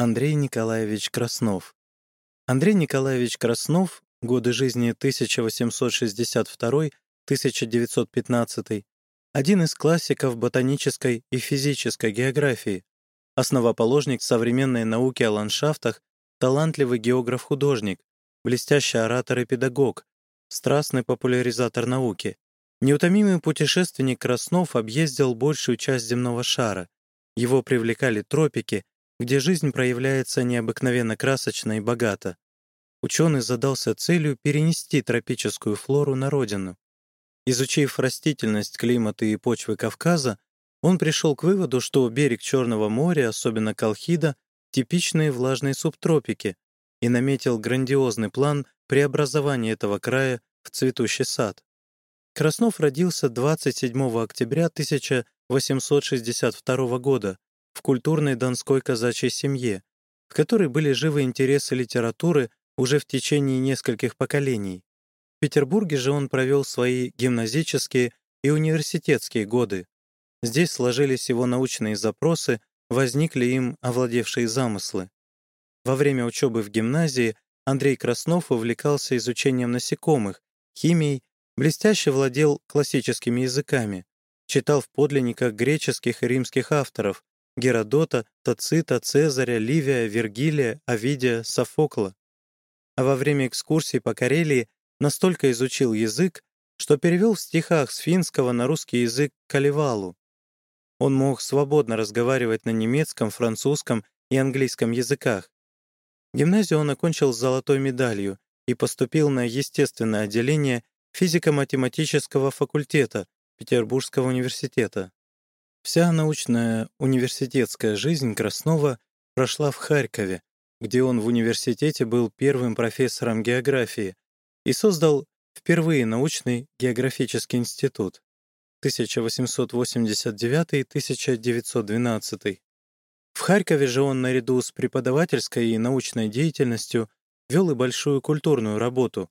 Андрей Николаевич Краснов. Андрей Николаевич Краснов, годы жизни 1862-1915, один из классиков ботанической и физической географии, основоположник современной науки о ландшафтах, талантливый географ-художник, блестящий оратор и педагог, страстный популяризатор науки. Неутомимый путешественник Краснов объездил большую часть земного шара. Его привлекали тропики, где жизнь проявляется необыкновенно красочно и богато. Ученый задался целью перенести тропическую флору на родину. Изучив растительность, климат и почвы Кавказа, он пришел к выводу, что берег Черного моря, особенно Колхида, типичные влажные субтропики, и наметил грандиозный план преобразования этого края в цветущий сад. Краснов родился 27 октября 1862 года в культурной донской казачьей семье, в которой были живы интересы литературы уже в течение нескольких поколений. В Петербурге же он провел свои гимназические и университетские годы. Здесь сложились его научные запросы, возникли им овладевшие замыслы. Во время учебы в гимназии Андрей Краснов увлекался изучением насекомых, химией, блестяще владел классическими языками, читал в подлинниках греческих и римских авторов, Геродота, Тацита, Цезаря, Ливия, Вергилия, Овидия, Софокла. А во время экскурсий по Карелии настолько изучил язык, что перевел в стихах с финского на русский язык Калевалу. Он мог свободно разговаривать на немецком, французском и английском языках. Гимназию он окончил с золотой медалью и поступил на естественное отделение физико-математического факультета Петербургского университета. Вся научная университетская жизнь Краснова прошла в Харькове, где он в университете был первым профессором географии и создал впервые научный географический институт 1889-1912. В Харькове же он наряду с преподавательской и научной деятельностью вел и большую культурную работу.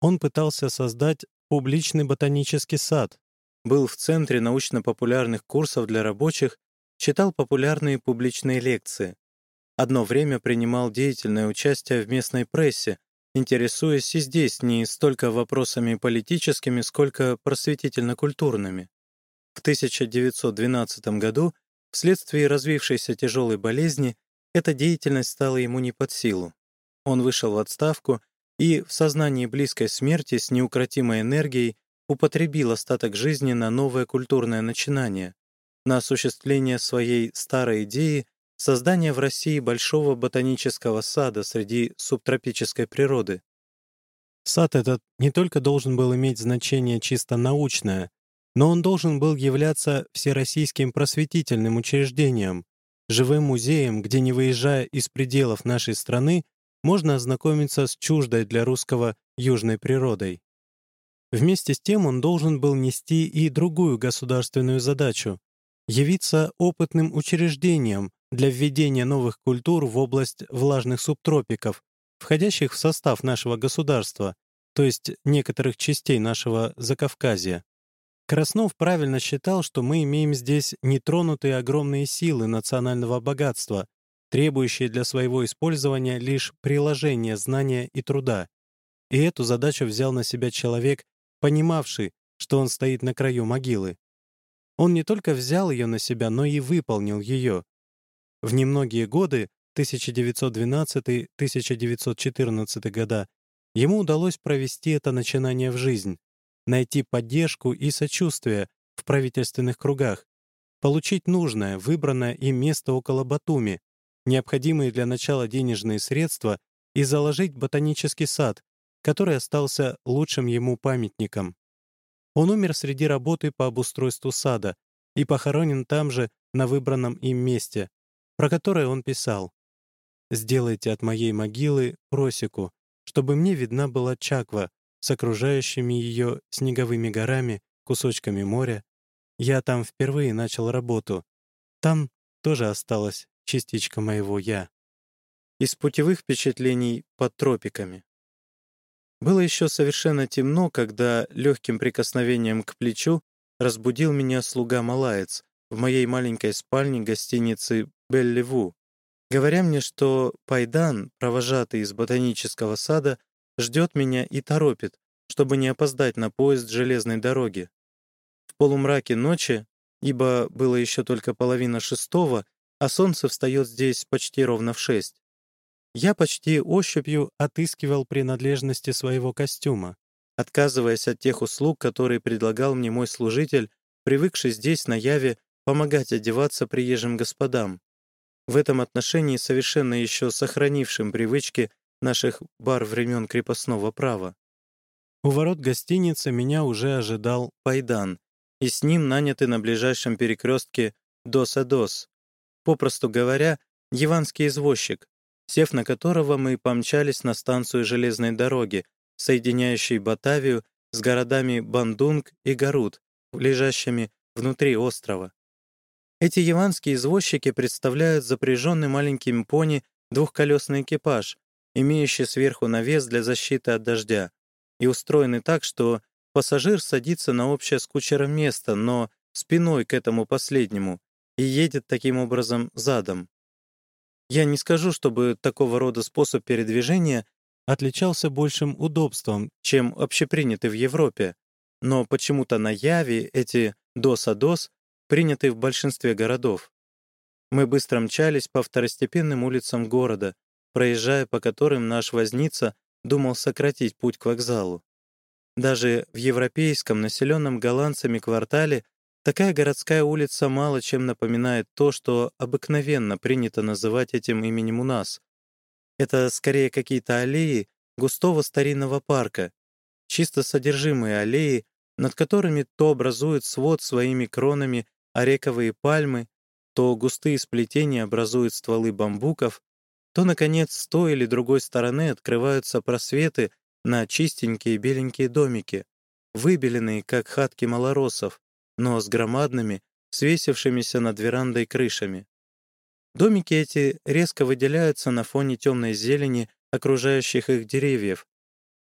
Он пытался создать публичный ботанический сад, был в центре научно-популярных курсов для рабочих, читал популярные публичные лекции. Одно время принимал деятельное участие в местной прессе, интересуясь и здесь не столько вопросами политическими, сколько просветительно-культурными. В 1912 году, вследствие развившейся тяжелой болезни, эта деятельность стала ему не под силу. Он вышел в отставку и в сознании близкой смерти с неукротимой энергией употребил остаток жизни на новое культурное начинание, на осуществление своей старой идеи создания в России большого ботанического сада среди субтропической природы. Сад этот не только должен был иметь значение чисто научное, но он должен был являться всероссийским просветительным учреждением, живым музеем, где, не выезжая из пределов нашей страны, можно ознакомиться с чуждой для русского южной природой. Вместе с тем он должен был нести и другую государственную задачу — явиться опытным учреждением для введения новых культур в область влажных субтропиков, входящих в состав нашего государства, то есть некоторых частей нашего Закавказья. Краснов правильно считал, что мы имеем здесь нетронутые огромные силы национального богатства, требующие для своего использования лишь приложения знания и труда. И эту задачу взял на себя человек, понимавший, что он стоит на краю могилы. Он не только взял ее на себя, но и выполнил ее. В немногие годы, 1912-1914 года, ему удалось провести это начинание в жизнь, найти поддержку и сочувствие в правительственных кругах, получить нужное, выбранное им место около Батуми, необходимые для начала денежные средства и заложить ботанический сад, который остался лучшим ему памятником. Он умер среди работы по обустройству сада и похоронен там же, на выбранном им месте, про которое он писал. «Сделайте от моей могилы просеку, чтобы мне видна была Чаква с окружающими ее снеговыми горами, кусочками моря. Я там впервые начал работу. Там тоже осталась частичка моего «я». Из путевых впечатлений под тропиками. Было еще совершенно темно, когда легким прикосновением к плечу разбудил меня слуга-малаец в моей маленькой спальне гостиницы «Белливу». говоря мне, что Пайдан, провожатый из ботанического сада, ждет меня и торопит, чтобы не опоздать на поезд железной дороги. В полумраке ночи, ибо было еще только половина шестого, а солнце встает здесь почти ровно в шесть, я почти ощупью отыскивал принадлежности своего костюма, отказываясь от тех услуг, которые предлагал мне мой служитель, привыкший здесь, на Яве, помогать одеваться приезжим господам. В этом отношении совершенно еще сохранившим привычки наших бар времен крепостного права. У ворот гостиницы меня уже ожидал Пайдан, и с ним наняты на ближайшем перекрестке Дос-Адос. Попросту говоря, яванский извозчик, сев на которого мы помчались на станцию железной дороги, соединяющей Батавию с городами Бандунг и Гарут, лежащими внутри острова. Эти яванские извозчики представляют запряженный маленьким пони двухколесный экипаж, имеющий сверху навес для защиты от дождя, и устроены так, что пассажир садится на общее с кучером место, но спиной к этому последнему, и едет таким образом задом. Я не скажу, чтобы такого рода способ передвижения отличался большим удобством, чем общепринятый в Европе, но почему-то на Яве эти «дос-а-дос» приняты в большинстве городов. Мы быстро мчались по второстепенным улицам города, проезжая по которым наш возница думал сократить путь к вокзалу. Даже в европейском, населенном голландцами квартале такая городская улица мало чем напоминает то, что обыкновенно принято называть этим именем у нас. Это скорее какие-то аллеи густого старинного парка, чисто содержимые аллеи, над которыми то образуют свод своими кронами орековые пальмы, то густые сплетения образуют стволы бамбуков, то, наконец, с той или другой стороны открываются просветы на чистенькие беленькие домики, выбеленные, как хатки малоросов, но с громадными, свесившимися над верандой крышами. Домики эти резко выделяются на фоне темной зелени окружающих их деревьев,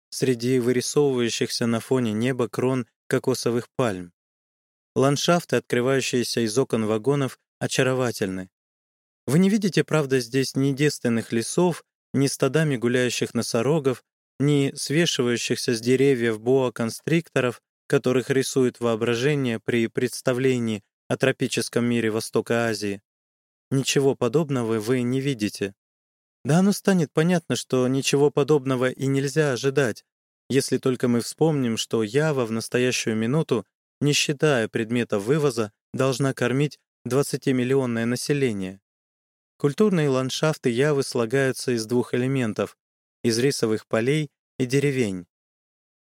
среди вырисовывающихся на фоне неба крон кокосовых пальм. Ландшафты, открывающиеся из окон вагонов, очаровательны. Вы не видите, правда, здесь ни девственных лесов, ни стадами гуляющих носорогов, ни свешивающихся с деревьев боа-констрикторов, которых рисует воображение при представлении о тропическом мире Востока Азии. Ничего подобного вы не видите. Да оно станет понятно, что ничего подобного и нельзя ожидать, если только мы вспомним, что Ява в настоящую минуту, не считая предметов вывоза, должна кормить 20-миллионное население. Культурные ландшафты Явы слагаются из двух элементов — из рисовых полей и деревень.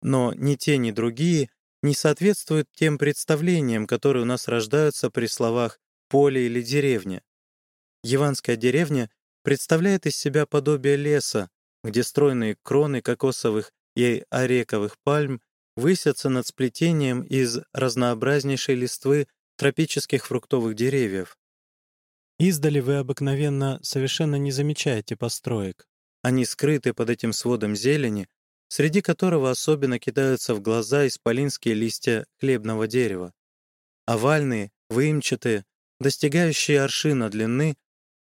Но ни те, ни другие не соответствуют тем представлениям, которые у нас рождаются при словах «поле» или «деревня». Яванская деревня представляет из себя подобие леса, где стройные кроны кокосовых и орековых пальм высятся над сплетением из разнообразнейшей листвы тропических фруктовых деревьев. Издали вы обыкновенно совершенно не замечаете построек. Они скрыты под этим сводом зелени, среди которого особенно кидаются в глаза исполинские листья хлебного дерева. Овальные, выемчатые, достигающие аршина длины,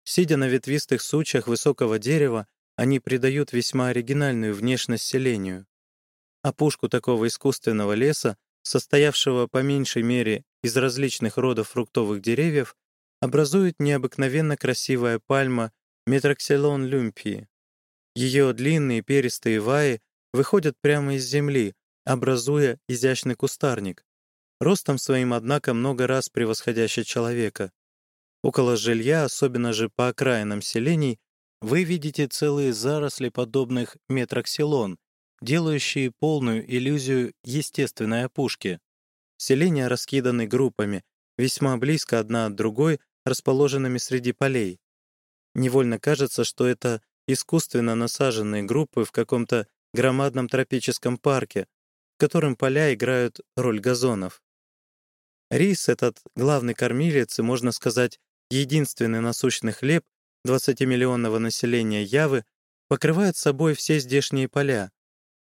сидя на ветвистых сучьях высокого дерева, они придают весьма оригинальную внешность селению. Опушку такого искусственного леса, состоявшего по меньшей мере из различных родов фруктовых деревьев, образует необыкновенно красивая пальма Метроксилон люмпии. Ее длинные перистые ваи выходят прямо из земли, образуя изящный кустарник, ростом своим, однако, много раз превосходящий человека. Около жилья, особенно же по окраинам селений, вы видите целые заросли подобных метроксилон, делающие полную иллюзию естественной опушки. Селения раскиданы группами, весьма близко одна от другой, расположенными среди полей. Невольно кажется, что это искусственно насаженные группы в каком-то громадном тропическом парке, в котором поля играют роль газонов. Рис, этот главный кормилец и, можно сказать, единственный насущный хлеб 20-миллионного населения Явы, покрывает собой все здешние поля,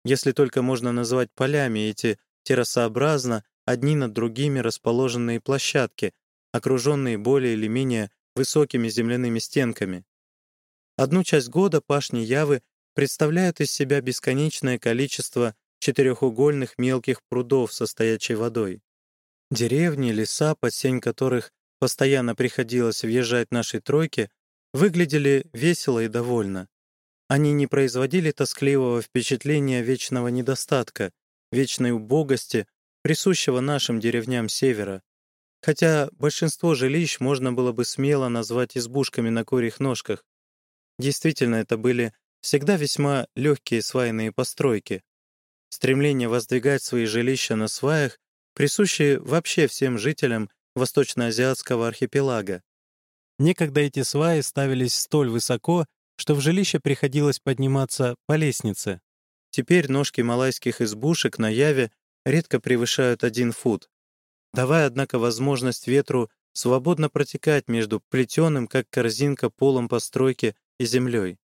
если только можно назвать полями эти террасообразно, одни над другими расположенные площадки, окруженные более или менее высокими земляными стенками. Одну часть года пашни Явы представляют из себя бесконечное количество четырехугольных мелких прудов со стоячей водой. Деревни, леса, под сень которых постоянно приходилось въезжать нашей тройке, выглядели весело и довольно. Они не производили тоскливого впечатления вечного недостатка, вечной убогости, присущего нашим деревням севера, хотя большинство жилищ можно было бы смело назвать избушками на курьих ножках. Действительно, это были всегда весьма легкие свайные постройки. Стремление воздвигать свои жилища на сваях присуще вообще всем жителям восточноазиатского архипелага. Некогда эти сваи ставились столь высоко, что в жилище приходилось подниматься по лестнице. Теперь ножки малайских избушек на Яве редко превышают один фут, давая, однако, возможность ветру свободно протекать между плетеным, как корзинка, полом постройки и землей.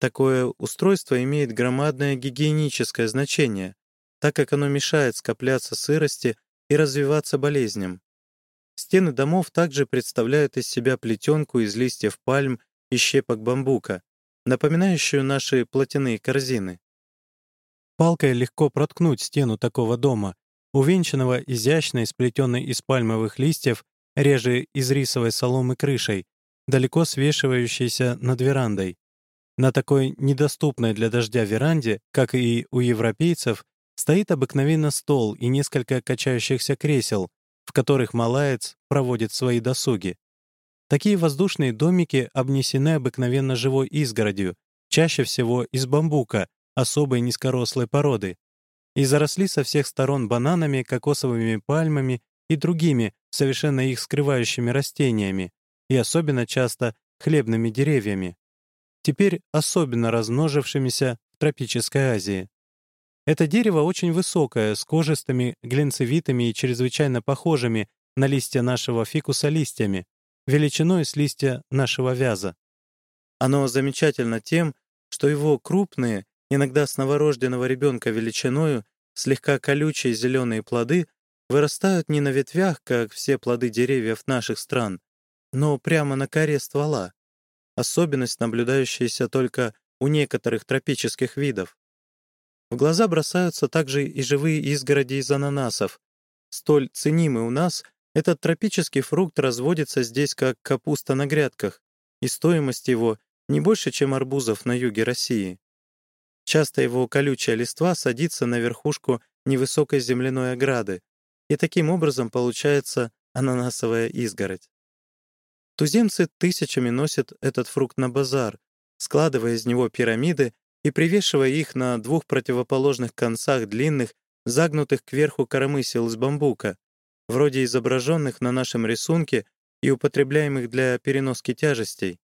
Такое устройство имеет громадное гигиеническое значение, так как оно мешает скопляться сырости и развиваться болезням. Стены домов также представляют из себя плетенку из листьев пальм и щепок бамбука, напоминающую наши платяные корзины. Палкой легко проткнуть стену такого дома, увенчанного изящной, сплетенной из пальмовых листьев, реже из рисовой соломы крышей, далеко свешивающейся над верандой. На такой недоступной для дождя веранде, как и у европейцев, стоит обыкновенно стол и несколько качающихся кресел, в которых малаец проводит свои досуги. Такие воздушные домики обнесены обыкновенно живой изгородью, чаще всего из бамбука, особой низкорослой породы, и заросли со всех сторон бананами, кокосовыми пальмами и другими, совершенно их скрывающими растениями, и особенно часто хлебными деревьями теперь особенно размножившимися в тропической Азии. Это дерево очень высокое, с кожистыми, глинцевитыми и чрезвычайно похожими на листья нашего фикуса листьями, величиной с листья нашего вяза. Оно замечательно тем, что его крупные, иногда с новорожденного ребенка величиною, слегка колючие зеленые плоды вырастают не на ветвях, как все плоды деревьев наших стран, но прямо на коре ствола особенность, наблюдающаяся только у некоторых тропических видов. В глаза бросаются также и живые изгороди из ананасов. Столь ценимый у нас, этот тропический фрукт разводится здесь как капуста на грядках, и стоимость его не больше, чем арбузов на юге России. Часто его колючая листва садится на верхушку невысокой земляной ограды, и таким образом получается ананасовая изгородь. Туземцы тысячами носят этот фрукт на базар, складывая из него пирамиды и привешивая их на двух противоположных концах длинных, загнутых кверху коромысел из бамбука, вроде изображенных на нашем рисунке и употребляемых для переноски тяжестей.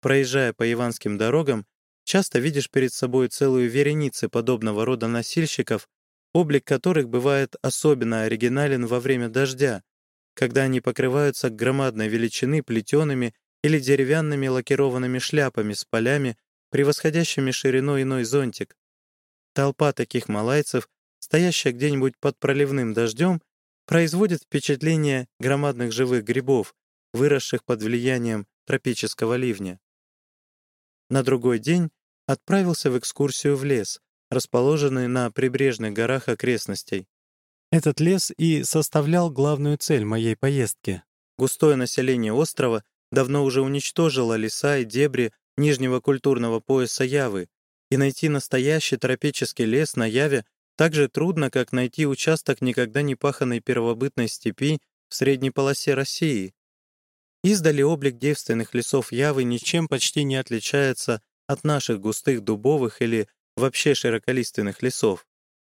Проезжая по иванским дорогам, часто видишь перед собой целую вереницу подобного рода носильщиков, облик которых бывает особенно оригинален во время дождя, когда они покрываются громадной величины плетеными или деревянными лакированными шляпами с полями, превосходящими шириной иной зонтик. Толпа таких малайцев, стоящая где-нибудь под проливным дождем, производит впечатление громадных живых грибов, выросших под влиянием тропического ливня. На другой день отправился в экскурсию в лес, расположенный на прибрежных горах окрестностей. Этот лес и составлял главную цель моей поездки. Густое население острова давно уже уничтожило леса и дебри нижнего культурного пояса Явы, и найти настоящий тропический лес на Яве так же трудно, как найти участок никогда не паханной первобытной степи в средней полосе России. Издали облик девственных лесов Явы ничем почти не отличается от наших густых дубовых или вообще широколиственных лесов.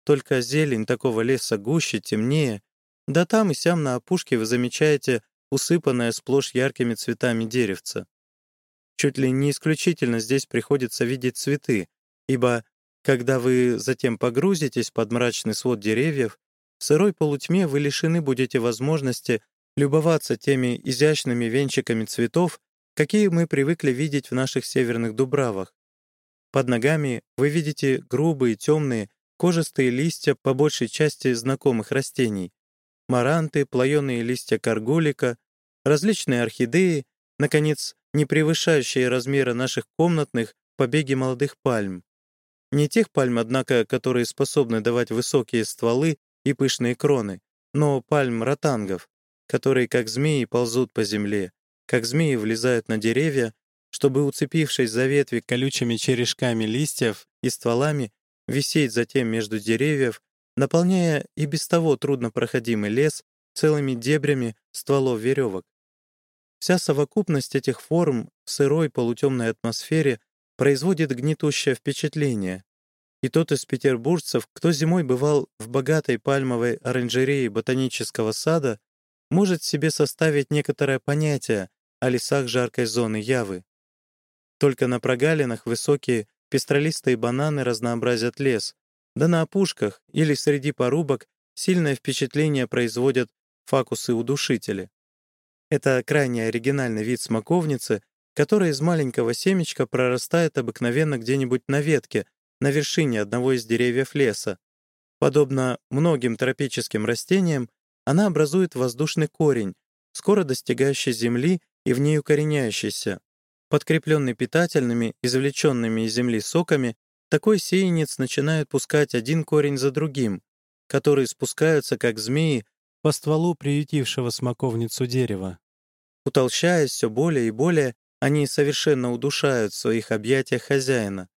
Только зелень такого леса гуще, темнее, да там и сям на опушке вы замечаете усыпанное сплошь яркими цветами деревца. Чуть ли не исключительно здесь приходится видеть цветы, ибо, когда вы затем погрузитесь под мрачный свод деревьев, в сырой полутьме вы лишены будете возможности любоваться теми изящными венчиками цветов, какие мы привыкли видеть в наших северных дубравах. Под ногами вы видите грубые, темные, кожистые листья по большей части знакомых растений, маранты, плоеные листья каргулика, различные орхидеи, наконец, не превышающие размеры наших комнатных побеги молодых пальм. Не тех пальм, однако, которые способны давать высокие стволы и пышные кроны, но пальм ротангов, которые, как змеи, ползут по земле, как змеи влезают на деревья, чтобы, уцепившись за ветви колючими черешками листьев и стволами, висеть затем между деревьев, наполняя и без того труднопроходимый лес целыми дебрями стволов веревок. Вся совокупность этих форм в сырой полутемной атмосфере производит гнетущее впечатление. И тот из петербуржцев, кто зимой бывал в богатой пальмовой оранжерее ботанического сада, может себе составить некоторое понятие о лесах жаркой зоны Явы. Только на прогалинах высокие пестролистые бананы разнообразят лес, да на опушках или среди порубок сильное впечатление производят факусы-удушители. Это крайне оригинальный вид смоковницы, которая из маленького семечка прорастает обыкновенно где-нибудь на ветке, на вершине одного из деревьев леса. Подобно многим тропическим растениям, она образует воздушный корень, скоро достигающий земли и в ней укореняющийся. Подкрепленный питательными, извлеченными из земли соками, такой сеянец начинает пускать один корень за другим, которые спускаются, как змеи, по стволу приютившего смоковницу дерева. Утолщаясь все более и более, они совершенно удушают в своих объятиях хозяина.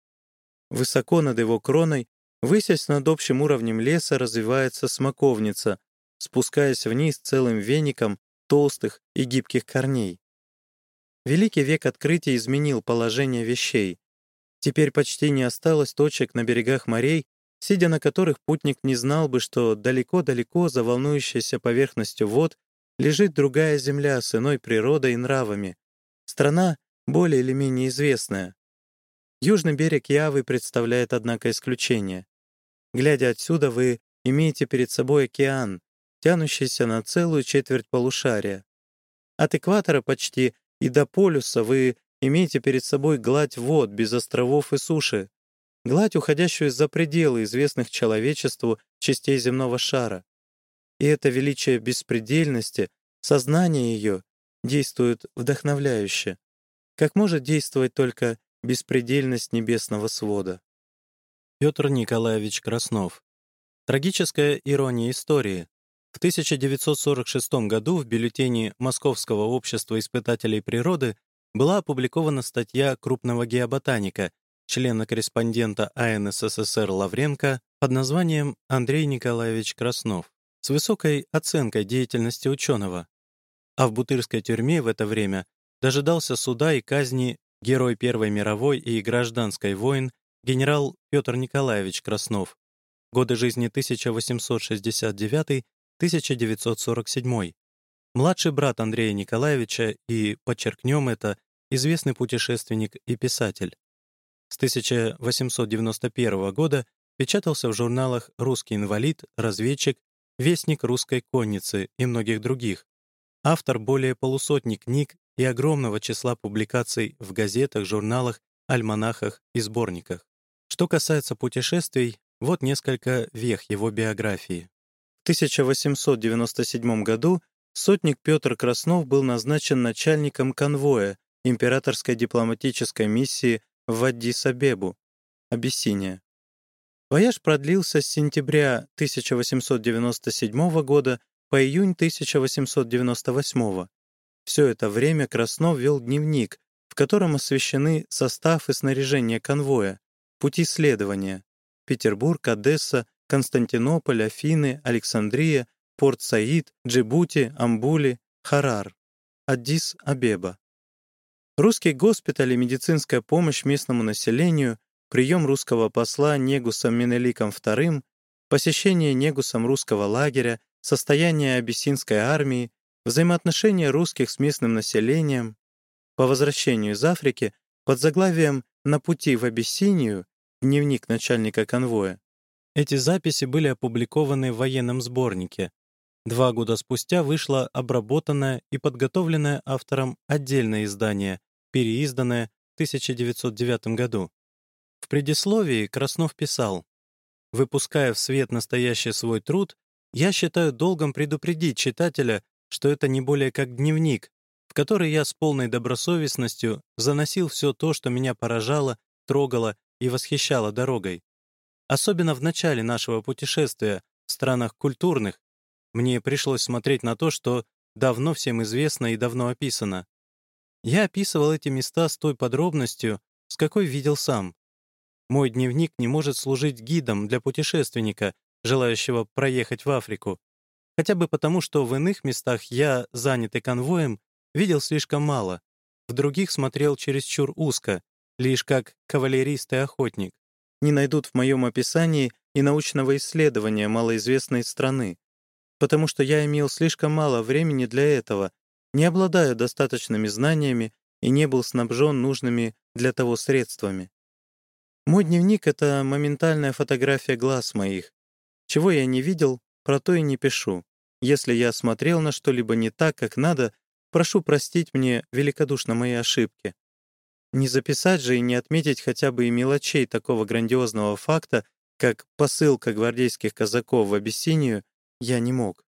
Высоко над его кроной, высясь над общим уровнем леса, развивается смоковница, спускаясь вниз целым веником толстых и гибких корней. Великий век открытия изменил положение вещей. Теперь почти не осталось точек на берегах морей, сидя на которых путник не знал бы, что далеко-далеко за волнующейся поверхностью вод лежит другая земля с иной природой и нравами. Страна более или менее известная. Южный берег Явы представляет, однако, исключение. Глядя отсюда, вы имеете перед собой океан, тянущийся на целую четверть полушария. От экватора почти и до полюса вы имеете перед собой гладь вод без островов и суши, гладь, уходящую за пределы известных человечеству частей земного шара. И это величие беспредельности, сознание ее, действует вдохновляюще, как может действовать только беспредельность небесного свода. Петр Николаевич Краснов. Трагическая ирония истории. В 1946 году в бюллетене Московского общества испытателей природы была опубликована статья крупного геоботаника, члена-корреспондента АНССР Лавренко под названием «Андрей Николаевич Краснов» с высокой оценкой деятельности ученого. А в Бутырской тюрьме в это время дожидался суда и казни герой Первой мировой и гражданской войн генерал Петр Николаевич Краснов, годы жизни 1869 1947. Младший брат Андрея Николаевича и, подчеркнем это, известный путешественник и писатель. С 1891 года печатался в журналах «Русский инвалид», «Разведчик», «Вестник русской конницы» и многих других. Автор более полусотни книг и огромного числа публикаций в газетах, журналах, альманахах и сборниках. Что касается путешествий, вот несколько вех его биографии. 1897 году сотник Петр Краснов был назначен начальником конвоя императорской дипломатической миссии в Аддис-Абебу, Абиссиния. Вояж продлился с сентября 1897 года по июнь 1898. Все это время Краснов вел дневник, в котором освещены состав и снаряжение конвоя, пути следования — Петербург, Одесса, Константинополь, Афины, Александрия, Порт-Саид, Джибути, Амбули, Харар, Аддис-Абеба. Русский госпиталь и медицинская помощь местному населению, прием русского посла Негусом Менеликом II, посещение Негусом русского лагеря, состояние абиссинской армии, взаимоотношения русских с местным населением. По возвращению из Африки под заглавием «На пути в Абиссинию» дневник начальника конвоя эти записи были опубликованы в военном сборнике. Два года спустя вышло обработанное и подготовленное автором отдельное издание, переизданное в 1909 году. В предисловии Краснов писал «Выпуская в свет настоящий свой труд, я считаю долгом предупредить читателя, что это не более как дневник, в который я с полной добросовестностью заносил все то, что меня поражало, трогало и восхищало дорогой. Особенно в начале нашего путешествия в странах культурных мне пришлось смотреть на то, что давно всем известно и давно описано. Я описывал эти места с той подробностью, с какой видел сам. Мой дневник не может служить гидом для путешественника, желающего проехать в Африку, хотя бы потому, что в иных местах я, занятый конвоем, видел слишком мало, в других смотрел чересчур узко, лишь как кавалерист и охотник. Не найдут в моем описании и научного исследования малоизвестной страны, потому что я имел слишком мало времени для этого, не обладаю достаточными знаниями и не был снабжен нужными для того средствами. Мой дневник — это моментальная фотография глаз моих. Чего я не видел, про то и не пишу. Если я смотрел на что-либо не так, как надо, прошу простить мне великодушно мои ошибки. Не записать же и не отметить хотя бы и мелочей такого грандиозного факта, как посылка гвардейских казаков в Абиссинию, я не мог.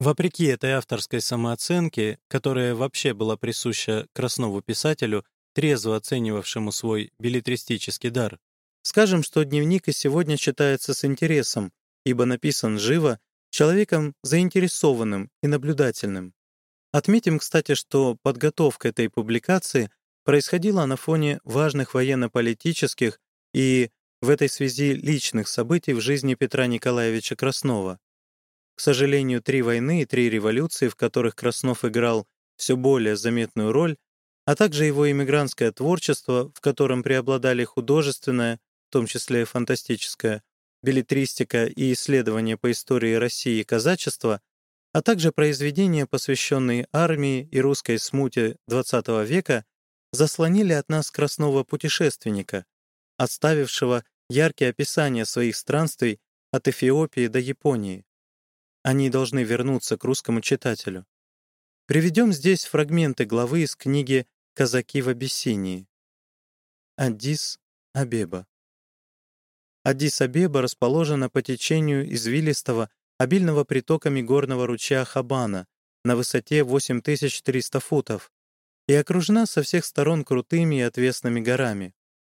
Вопреки этой авторской самооценке, которая вообще была присуща Краснову писателю, трезво оценивавшему свой билетристический дар, скажем, что дневник и сегодня читается с интересом, ибо написан живо, человеком заинтересованным и наблюдательным. Отметим, кстати, что подготовка этой публикации происходила на фоне важных военно-политических и в этой связи личных событий в жизни Петра Николаевича Краснова. К сожалению, три войны и три революции, в которых Краснов играл все более заметную роль, а также его иммигрантское творчество, в котором преобладали художественное, в том числе фантастическое, билетристика и исследования по истории России и казачества, а также произведения, посвященные армии и русской смуте XX века, заслонили от нас красного путешественника, отставившего яркие описания своих странствий от Эфиопии до Японии. Они должны вернуться к русскому читателю. Приведем здесь фрагменты главы из книги «Казаки в Абиссинии». Аддис Абеба. Аддис-Абеба расположена по течению извилистого, обильного притоками горного ручья Хабана на высоте 8300 футов и окружена со всех сторон крутыми и отвесными горами.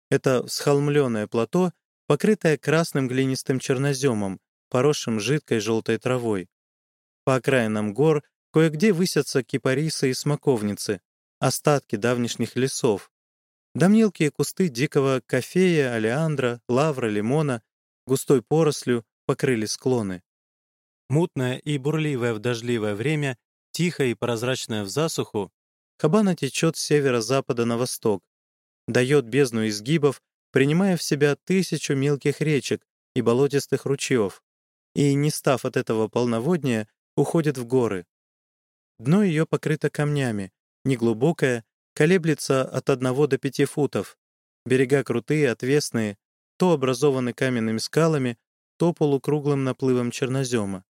Это всхолмленное плато, покрытое красным глинистым черноземом, поросшим жидкой желтой травой. По окраинам гор кое-где высятся кипарисы и смоковницы, остатки давнишних лесов. Да мелкие кусты дикого кофея, алиандра, лавра, лимона, густой порослью покрыли склоны. Мутное и бурливое в дождливое время, тихое и прозрачное в засуху, Хабана течет с северо-запада на восток, дает бездну изгибов, принимая в себя тысячу мелких речек и болотистых ручьев, и, не став от этого полноводния, уходит в горы. Дно ее покрыто камнями, неглубокое, колеблется от 1 до 5 футов. Берега крутые, отвесные, то образованы каменными скалами, то полукруглым наплывом чернозема.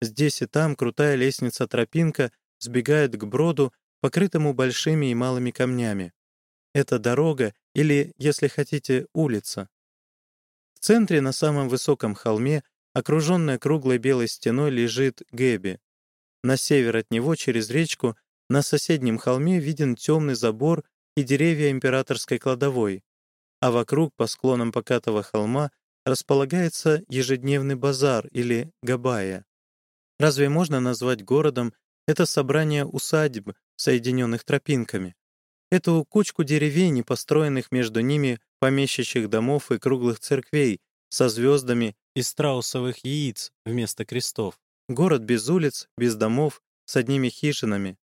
Здесь и там крутая лестница-тропинка сбегает к броду, покрытому большими и малыми камнями. Это дорога или, если хотите, улица. В центре, на самом высоком холме, Окруженная круглой белой стеной лежит Гэби. На север от него, через речку, на соседнем холме виден темный забор и деревья императорской кладовой, а вокруг, по склонам покатого холма, располагается ежедневный базар или габая. Разве можно назвать городом это собрание усадьб, соединенных тропинками? Эту кучку деревень, построенных между ними помещичьих домов и круглых церквей со звездами из страусовых яиц вместо крестов. Город без улиц, без домов, с одними хижинами.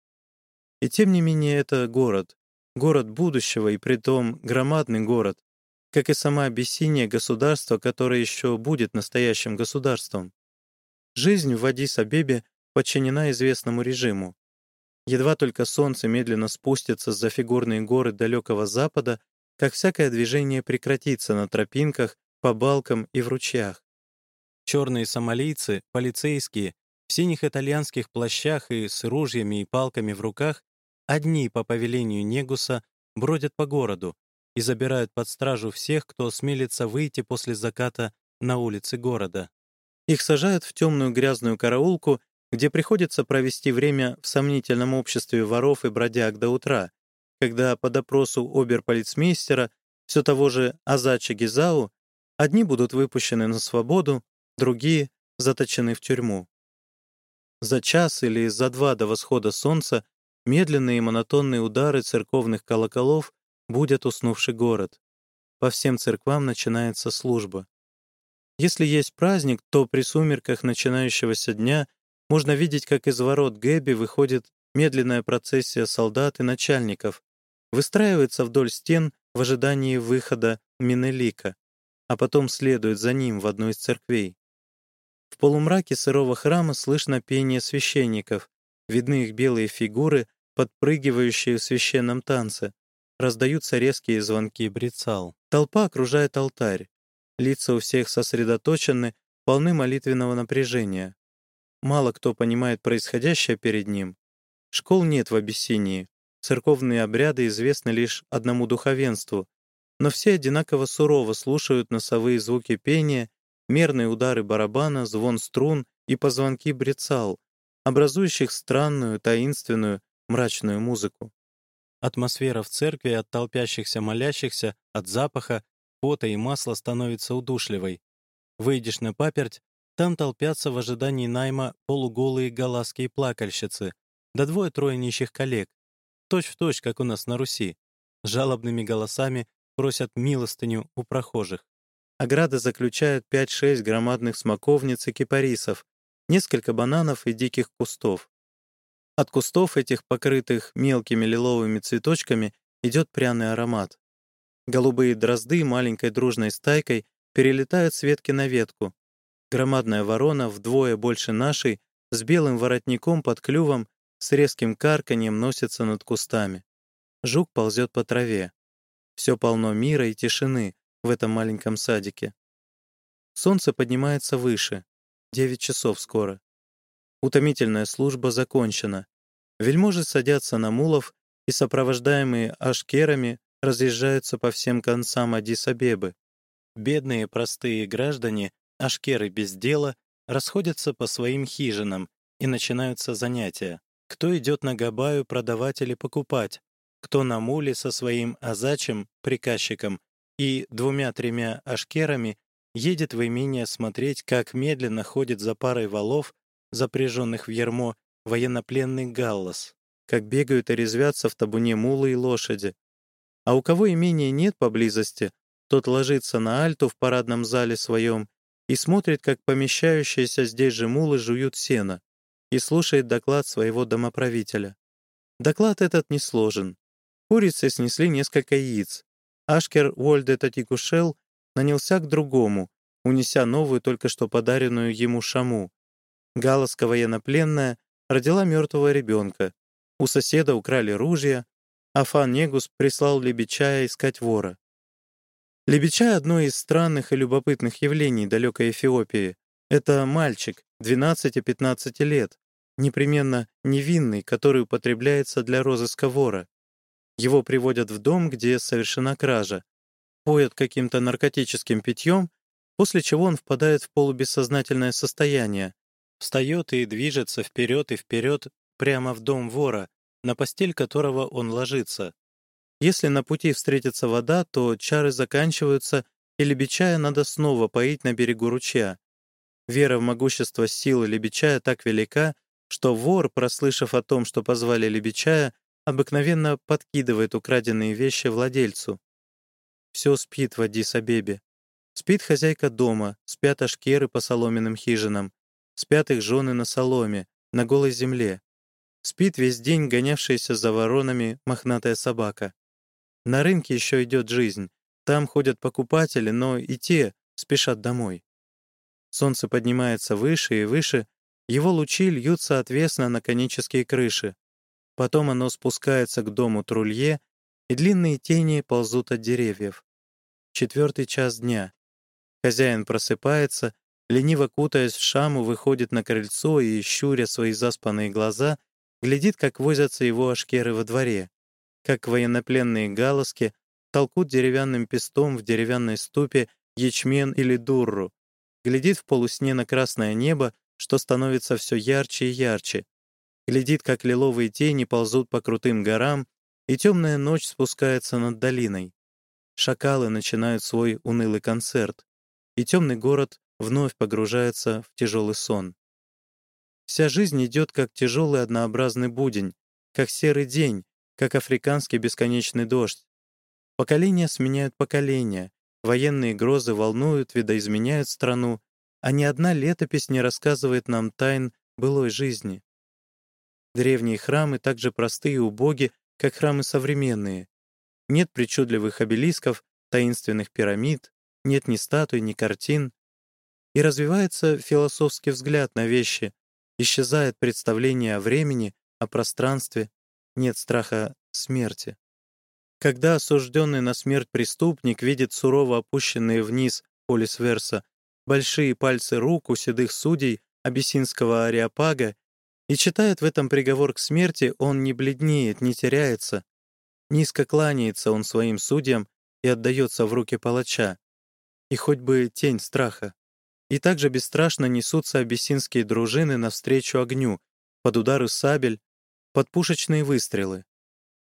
И тем не менее это город. Город будущего и притом громадный город, как и сама Абиссиния государство, которое еще будет настоящим государством. Жизнь в Адис-Абебе подчинена известному режиму. Едва только солнце медленно спустится за фигурные горы далекого запада, как всякое движение прекратится на тропинках, по балкам и в ручьях. Черные сомалийцы, полицейские, в синих итальянских плащах и с ружьями и палками в руках, одни по повелению Негуса бродят по городу и забирают под стражу всех, кто осмелится выйти после заката на улицы города. Их сажают в темную грязную караулку где приходится провести время в сомнительном обществе воров и бродяг до утра, когда по допросу оберполицмейстера все того же Азача Гизау одни будут выпущены на свободу, другие заточены в тюрьму. За час или за два до восхода солнца медленные и монотонные удары церковных колоколов будят уснувший город. По всем церквам начинается служба. Если есть праздник, то при сумерках начинающегося дня можно видеть, как из ворот Гэби выходит медленная процессия солдат и начальников, выстраивается вдоль стен в ожидании выхода Минелика, а потом следует за ним в одну из церквей. В полумраке сырого храма слышно пение священников, видны их белые фигуры, подпрыгивающие в священном танце, раздаются резкие звонки брецал. Толпа окружает алтарь. Лица у всех сосредоточены, полны молитвенного напряжения. Мало кто понимает происходящее перед ним. Школ нет в Абиссинии. Церковные обряды известны лишь одному духовенству, но все одинаково сурово слушают носовые звуки пения, мерные удары барабана, звон струн и позвонки брецал, образующих странную, таинственную, мрачную музыку. Атмосфера в церкви от толпящихся молящихся, от запаха, пота и масла становится удушливой. Выйдешь на паперть, там толпятся в ожидании найма полуголые галасские плакальщицы, да двое-трое нищих коллег, точь в точь, как у нас на Руси, жалобными голосами просят милостыню у прохожих. Ограда заключает 5-6 громадных смоковниц и кипарисов, несколько бананов и диких кустов. От кустов этих, покрытых мелкими лиловыми цветочками, идет пряный аромат. Голубые дрозды маленькой дружной стайкой перелетают с ветки на ветку. Громадная ворона, вдвое больше нашей, с белым воротником под клювом, с резким карканьем носится над кустами. Жук ползет по траве. Все полно мира и тишины в этом маленьком садике. Солнце поднимается выше. Девять часов скоро. Утомительная служба закончена. Вельможи садятся на мулов и, сопровождаемые ашкерами, разъезжаются по всем концам Адис-Абебы. Бедные простые граждане, ашкеры без дела, расходятся по своим хижинам, и начинаются занятия. Кто идет на Габаю продавать или покупать, кто на муле со своим азачем, приказчиком, и двумя-тремя ашкерами едет в имение смотреть, как медленно ходит за парой валов запряженных в ярмо, военнопленный галлас, как бегают и резвятся в табуне мулы и лошади. А у кого имения нет поблизости, тот ложится на альту в парадном зале своем и смотрит, как помещающиеся здесь же мулы жуют сено, и слушает доклад своего домоправителя. Доклад этот не сложен. Курицы снесли несколько яиц. Ашкер Уольде Татикушел нанялся к другому, унеся новую, только что подаренную ему шаму. Галаска военнопленная родила мертвого ребенка. У соседа украли ружья, а Фан Негус прислал Лебечая искать вора. Лебечай — одно из странных и любопытных явлений далекой Эфиопии. Это мальчик, 12-15 лет, непременно невинный, который употребляется для розыска вора. Его приводят в дом, где совершена кража, поят каким-то наркотическим питьем, после чего он впадает в полубессознательное состояние, встает и движется вперед и вперед прямо в дом вора, на постель которого он ложится. Если на пути встретится вода, то чары заканчиваются, и лебечая надо снова поить на берегу ручья. Вера в могущество силы лебечая так велика, что вор, прослышав о том, что позвали лебечая, обыкновенно подкидывает украденные вещи владельцу. Все спит в Адис-Абебе. Спит хозяйка дома, спят ашкеры по соломенным хижинам, Спят их жены на соломе, на голой земле. Спит весь день гонявшаяся за воронами мохнатая собака. На рынке еще идет жизнь. Там ходят покупатели, но и те спешат домой. Солнце поднимается выше и выше, его лучи льются отвесно на конические крыши. Потом оно спускается к дому Трулье, и длинные тени ползут от деревьев. Четвертый час дня. Хозяин просыпается, лениво кутаясь в шаму, выходит на крыльцо и, щуря свои заспанные глаза, глядит, как возятся его ашкеры во дворе, как военнопленные галоски толкут деревянным пестом в деревянной ступе ячмен или дурру, глядит в полусне на красное небо, что становится все ярче и ярче. Глядит, как лиловые тени ползут по крутым горам, и темная ночь спускается над долиной. Шакалы начинают свой унылый концерт, и темный город вновь погружается в тяжелый сон. Вся жизнь идет как тяжелый однообразный будень, как серый день, как африканский бесконечный дождь. Поколения сменяют поколения, военные грозы волнуют, видоизменяют страну, а ни одна летопись не рассказывает нам тайн былой жизни. Древние храмы так же просты и убоги, как храмы современные. Нет причудливых обелисков, таинственных пирамид, нет ни статуй, ни картин. И развивается философский взгляд на вещи, исчезает представление о времени, о пространстве, нет страха смерти. Когда осужденный на смерть преступник видит сурово опущенные вниз полисверса большие пальцы рук у седых судей абиссинского ариапага и читает в этом приговор к смерти, он не бледнеет, не теряется. Низко кланяется он своим судьям и отдается в руки палача. И хоть бы тень страха. И также бесстрашно несутся абиссинские дружины навстречу огню, под удары сабель, под пушечные выстрелы.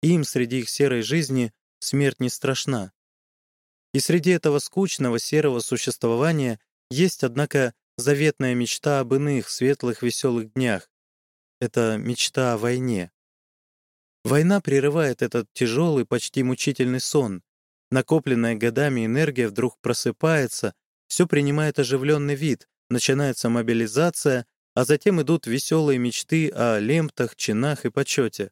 Им среди их серой жизни смерть не страшна. И среди этого скучного серого существования есть, однако, заветная мечта об иных, светлых, веселых днях. Это мечта о войне. Война прерывает этот тяжелый, почти мучительный сон. Накопленная годами энергия вдруг просыпается, все принимает оживленный вид, начинается мобилизация, а затем идут веселые мечты о лемтах, чинах и почете.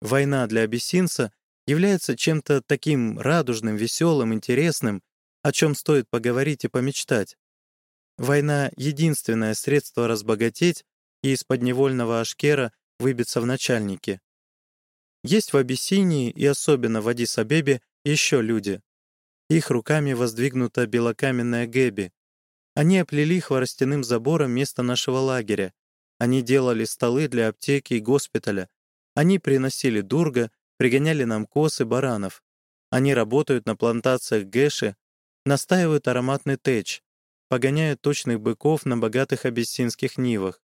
Война для абиссинца является чем-то таким радужным, веселым, интересным, о чем стоит поговорить и помечтать. Война — единственное средство разбогатеть и из подневольного Ашкера выбиться в начальники. Есть в Абиссинии и особенно в Адис-Абебе еще люди. Их руками воздвигнута белокаменная Гэби. Они оплели хворостяным забором место нашего лагеря. Они делали столы для аптеки и госпиталя. Они приносили дурга, пригоняли нам коз и баранов. Они работают на плантациях гэши, настаивают ароматный тэч, погоняют точных быков на богатых абиссинских нивах.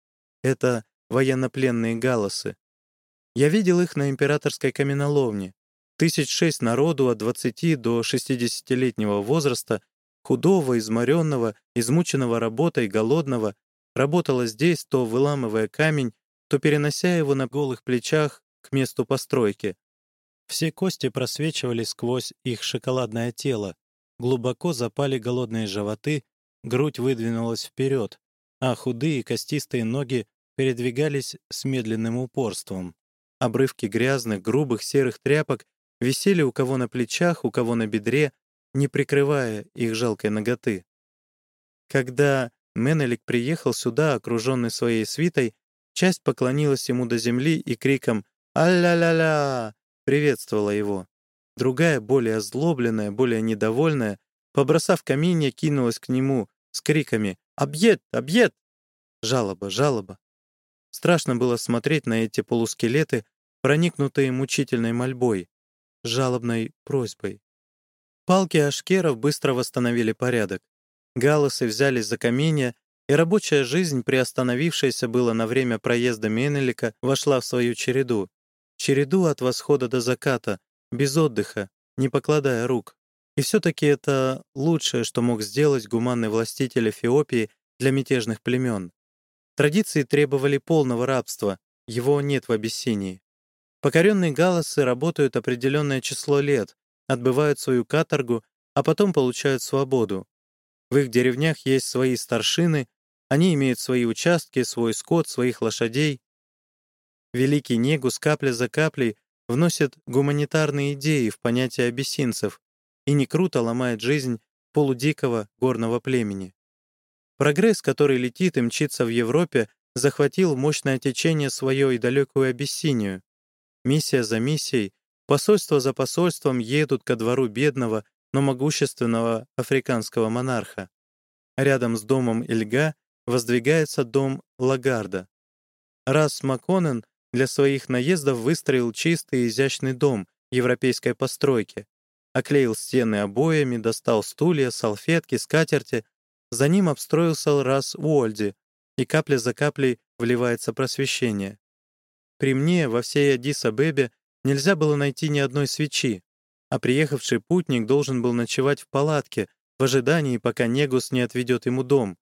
Это военнопленные галасы. Я видел их на императорской каменоломне. Тысяч шесть народу от 20 до 60-летнего возраста, худого, изморенного, измученного работой, голодного, работала здесь, то выламывая камень, то перенося его на голых плечах к месту постройки. Все кости просвечивали сквозь их шоколадное тело, глубоко запали голодные животы, грудь выдвинулась вперед, а худые костистые ноги передвигались с медленным упорством. Обрывки грязных, грубых серых тряпок висели у кого на плечах, у кого на бедре, не прикрывая их жалкой ноготы. Когда Менелик приехал сюда, окруженный своей свитой, часть поклонилась ему до земли и криком «Алля-ля-ля!» приветствовала его. Другая, более озлобленная, более недовольная, побросав каменья, кинулась к нему, с криками «Объед! Объед!» Жалоба, жалоба. Страшно было смотреть на эти полускелеты, проникнутые мучительной мольбой, жалобной просьбой. Палки ашкеров быстро восстановили порядок. Галасы взялись за каменья, и рабочая жизнь, приостановившаяся было на время проезда Менелика, вошла в свою череду. Череду от восхода до заката, без отдыха, не покладая рук. И все-таки это лучшее, что мог сделать гуманный властитель Эфиопии для мятежных племен. Традиции требовали полного рабства, его нет в Абиссинии. Покоренные галасы работают определенное число лет, отбывают свою каторгу, а потом получают свободу. В их деревнях есть свои старшины, они имеют свои участки, свой скот, своих лошадей. Великий Негус капля за каплей вносит гуманитарные идеи в понятие абиссинцев, и не круто ломает жизнь полудикого горного племени. Прогресс, который летит и мчится в Европе, захватил мощное течение свое и далекую Абиссинию. Миссия за миссией, посольство за посольством едут ко двору бедного, но могущественного африканского монарха. Рядом с домом Эльга воздвигается дом Лагарда. Раз Маконен для своих наездов выстроил чистый и изящный дом европейской постройки, оклеил стены обоями, достал стулья, салфетки, скатерти. За ним обстроился раз Уольди, и капля за каплей вливается просвещение. При мне во всей Адис-Абебе нельзя было найти ни одной свечи, а приехавший путник должен был ночевать в палатке в ожидании, пока Негус не отведет ему дом,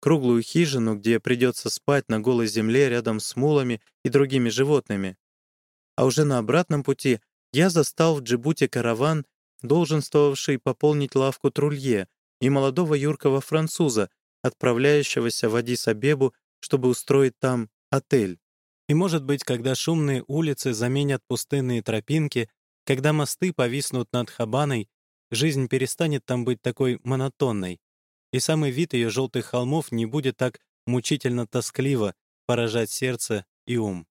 круглую хижину, где придется спать на голой земле рядом с мулами и другими животными. А уже на обратном пути я застал в Джибуте караван, долженствовавший пополнить лавку Трулье, и молодого юркого француза, отправляющегося в Адис-Абебу, чтобы устроить там отель. И, может быть, когда шумные улицы заменят пустынные тропинки, когда мосты повиснут над Хабаной, жизнь перестанет там быть такой монотонной, и самый вид ее желтых холмов не будет так мучительно тоскливо поражать сердце и ум.